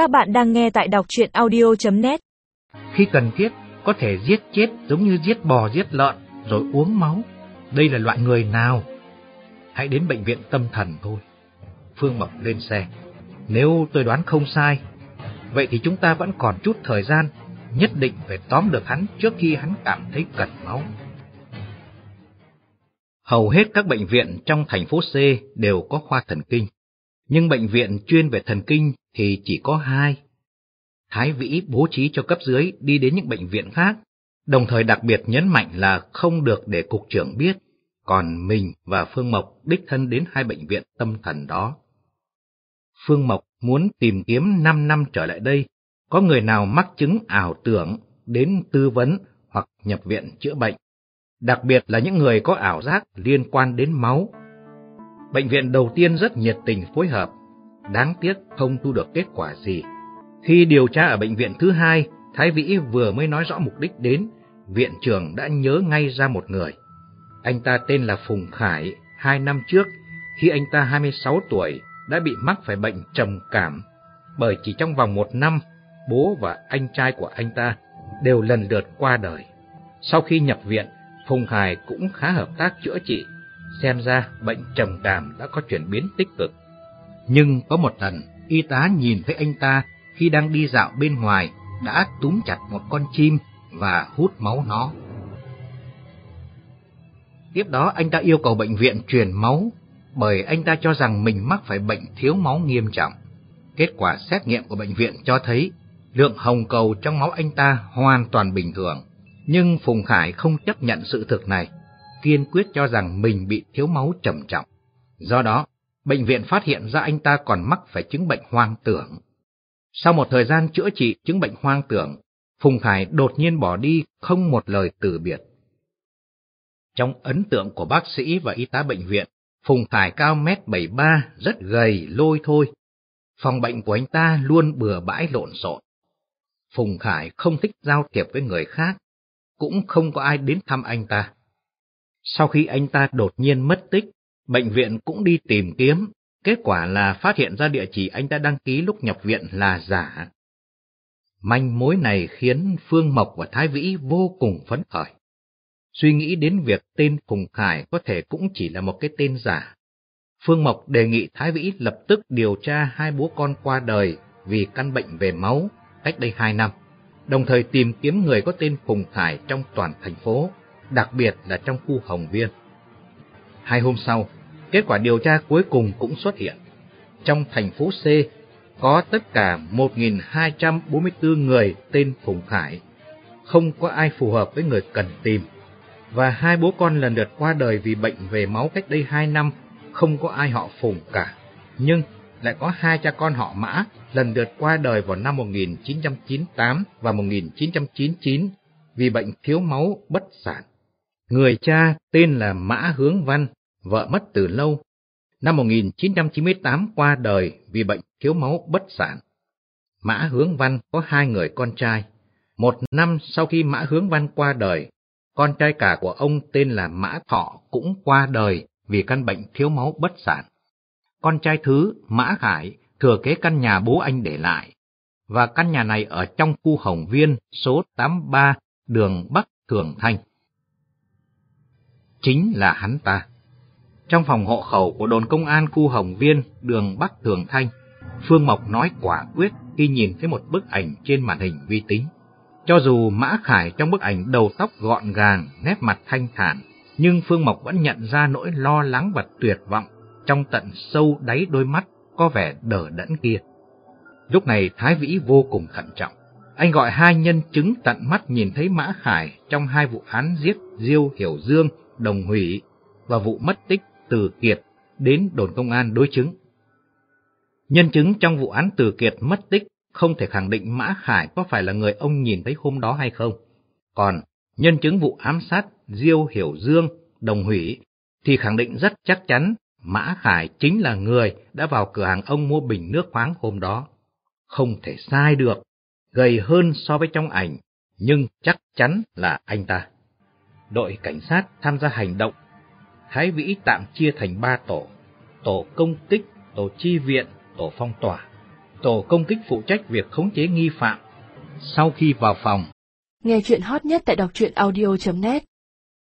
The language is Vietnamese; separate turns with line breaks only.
Các bạn đang nghe tại đọc chuyện audio.net
Khi cần thiết, có thể giết chết giống như giết bò giết lợn, rồi uống máu. Đây là loại người nào? Hãy đến bệnh viện tâm thần thôi. Phương Mộc lên xe. Nếu tôi đoán không sai, vậy thì chúng ta vẫn còn chút thời gian, nhất định phải tóm được hắn trước khi hắn cảm thấy cần máu. Hầu hết các bệnh viện trong thành phố C đều có khoa thần kinh, nhưng bệnh viện chuyên về thần kinh thì chỉ có hai. Thái Vĩ bố trí cho cấp dưới đi đến những bệnh viện khác, đồng thời đặc biệt nhấn mạnh là không được để cục trưởng biết, còn mình và Phương Mộc đích thân đến hai bệnh viện tâm thần đó. Phương Mộc muốn tìm kiếm 5 năm trở lại đây, có người nào mắc chứng ảo tưởng đến tư vấn hoặc nhập viện chữa bệnh, đặc biệt là những người có ảo giác liên quan đến máu. Bệnh viện đầu tiên rất nhiệt tình phối hợp, đáng tiếc không thu được kết quả gì. Khi điều tra ở bệnh viện thứ hai, Thái Vĩ vừa mới nói rõ mục đích đến, viện trưởng đã nhớ ngay ra một người. Anh ta tên là Phùng Khải, hai năm trước, khi anh ta 26 tuổi, đã bị mắc phải bệnh trầm cảm, bởi chỉ trong vòng một năm, bố và anh trai của anh ta đều lần lượt qua đời. Sau khi nhập viện, Phùng Khải cũng khá hợp tác chữa trị, xem ra bệnh trầm cảm đã có chuyển biến tích cực. Nhưng có một lần, y tá nhìn thấy anh ta khi đang đi dạo bên ngoài đã túm chặt một con chim và hút máu nó. Tiếp đó anh ta yêu cầu bệnh viện truyền máu bởi anh ta cho rằng mình mắc phải bệnh thiếu máu nghiêm trọng. Kết quả xét nghiệm của bệnh viện cho thấy lượng hồng cầu trong máu anh ta hoàn toàn bình thường. Nhưng Phùng Khải không chấp nhận sự thực này, kiên quyết cho rằng mình bị thiếu máu trầm trọng. Do đó, bệnh viện phát hiện ra anh ta còn mắc phải chứng bệnh hoang tưởng. Sau một thời gian chữa trị chứng bệnh hoang tưởng, Phùng Khải đột nhiên bỏ đi không một lời từ biệt. Trong ấn tượng của bác sĩ và y tá bệnh viện, Phùng Khải cao mét 73, rất gầy, lôi thôi. Phòng bệnh của anh ta luôn bừa bãi lộn xộn. Phùng Khải không thích giao thiệp với người khác, cũng không có ai đến thăm anh ta. Sau khi anh ta đột nhiên mất tích, bệnh viện cũng đi tìm kiếm, kết quả là phát hiện ra địa chỉ anh ta đăng ký lúc nhập viện là giả. Manh mối này khiến Phương Mộc và Thái Vĩ vô cùng phấn khởi. Suy nghĩ đến việc tên Phùng Khải có thể cũng chỉ là một cái tên giả. Phương Mộc đề nghị Thái Vĩ lập tức điều tra hai bố con qua đời vì căn bệnh về máu cách đây hai năm, đồng thời tìm kiếm người có tên Phùng Khải trong toàn thành phố, đặc biệt là trong khu Hồng Viên. Hai hôm sau, kết quả điều tra cuối cùng cũng xuất hiện. Trong thành phố C có tất cả 1.244 người tên Phùng Khải, không có ai phù hợp với người cần tìm. Và hai bố con lần lượt qua đời vì bệnh về máu cách đây hai năm, không có ai họ Phùng cả. Nhưng lại có hai cha con họ Mã lần lượt qua đời vào năm 1998 và 1999 vì bệnh thiếu máu bất sản. Người cha tên là Mã Hướng Văn, vợ mất từ lâu. Năm 1998 qua đời vì bệnh thiếu máu bất sản. Mã Hướng Văn có hai người con trai. Một năm sau khi Mã Hướng Văn qua đời, con trai cả của ông tên là Mã Thọ cũng qua đời vì căn bệnh thiếu máu bất sản. Con trai thứ, Mã Khải, thừa kế căn nhà bố anh để lại, và căn nhà này ở trong khu Hồng Viên số 83 đường Bắc Thường Thanh. Chính là hắn ta. Trong phòng hộ khẩu của đồn công an khu Hồng Viên đường Bắc Thường Thanh, Phương Mộc nói quả quyết khi nhìn thấy một bức ảnh trên màn hình vi tính. Cho dù Mã Khải trong bức ảnh đầu tóc gọn gàng, nét mặt thanh thản, nhưng Phương Mộc vẫn nhận ra nỗi lo lắng và tuyệt vọng trong tận sâu đáy đôi mắt có vẻ đờ đẫn kia. Lúc này Thái Vĩ vô cùng thận trọng. Anh gọi hai nhân chứng tận mắt nhìn thấy Mã Khải trong hai vụ án giết Diêu Hiểu Dương, Đồng Hủy và vụ mất tích từ Kiệt đến đồn công an đối chứng. Nhân chứng trong vụ án Từ Kiệt mất tích không thể khẳng định Mã Khải có phải là người ông nhìn thấy hôm đó hay không. Còn nhân chứng vụ ám sát Diêu Hiểu Dương, Đồng Hủy thì khẳng định rất chắc chắn Mã Khải chính là người đã vào cửa hàng ông mua bình nước khoáng hôm đó. Không thể sai được, gầy hơn so với trong ảnh, nhưng chắc chắn là anh ta. Đội cảnh sát tham gia hành động. Thái Vĩ tạm chia thành ba tổ, tổ công kích, tổ chi viện, tổ phong tỏa. tổ công kích phụ trách việc khống chế nghi phạm. Sau khi vào phòng,
Nghe chuyện hot nhất tại đọc truyện audio.net